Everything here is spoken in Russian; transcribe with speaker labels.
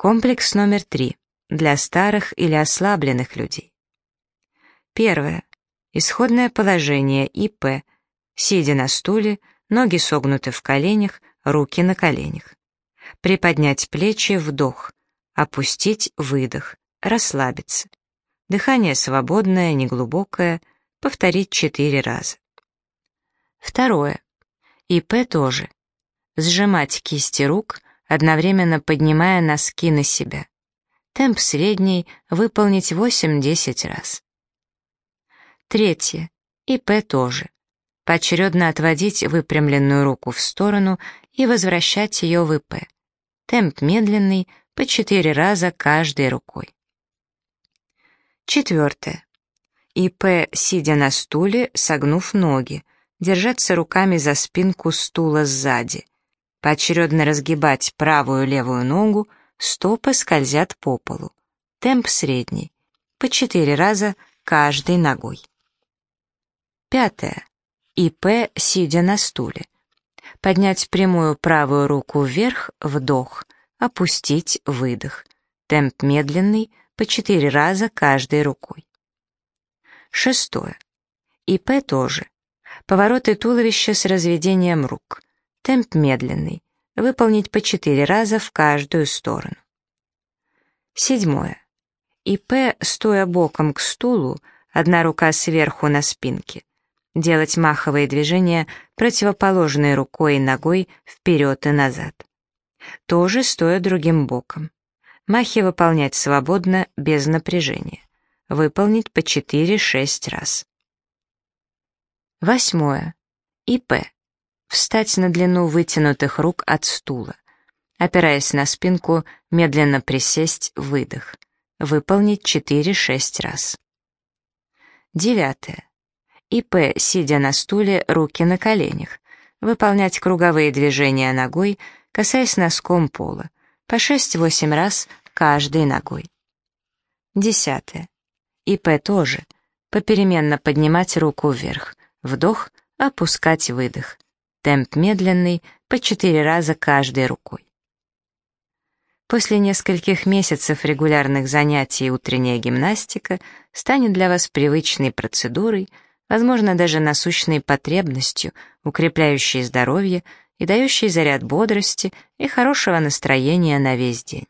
Speaker 1: Комплекс номер три. Для старых или ослабленных людей. Первое. Исходное положение ИП. Сидя на стуле, ноги согнуты в коленях, руки на коленях. Приподнять плечи, вдох. Опустить, выдох. Расслабиться. Дыхание свободное, неглубокое. Повторить четыре раза. Второе. ИП тоже. Сжимать кисти рук, одновременно поднимая носки на себя. Темп средний, выполнить 8-10 раз. Третье. ИП тоже. Поочередно отводить выпрямленную руку в сторону и возвращать ее в ИП. Темп медленный, по 4 раза каждой рукой. Четвертое. ИП, сидя на стуле, согнув ноги, держаться руками за спинку стула сзади. Поочередно разгибать правую и левую ногу, стопы скользят по полу. Темп средний. По четыре раза каждой ногой. Пятое. ИП, сидя на стуле. Поднять прямую правую руку вверх, вдох, опустить, выдох. Темп медленный, по четыре раза каждой рукой. Шестое. ИП тоже. Повороты туловища с разведением рук. Темп медленный. Выполнить по четыре раза в каждую сторону. Седьмое. ИП, стоя боком к стулу, одна рука сверху на спинке. Делать маховые движения противоположной рукой и ногой вперед и назад. Тоже стоя другим боком. Махи выполнять свободно, без напряжения. Выполнить по 4-6 раз. Восьмое. ИП. Встать на длину вытянутых рук от стула. Опираясь на спинку, медленно присесть, выдох. Выполнить 4-6 раз. Девятое. ИП, сидя на стуле, руки на коленях. Выполнять круговые движения ногой, касаясь носком пола. По 6-8 раз каждой ногой. Десятое. ИП тоже. Попеременно поднимать руку вверх. Вдох, опускать выдох. Темп медленный, по четыре раза каждой рукой. После нескольких месяцев регулярных занятий утренняя гимнастика станет для вас привычной процедурой, возможно, даже насущной потребностью, укрепляющей здоровье и дающей заряд бодрости и хорошего настроения на весь день.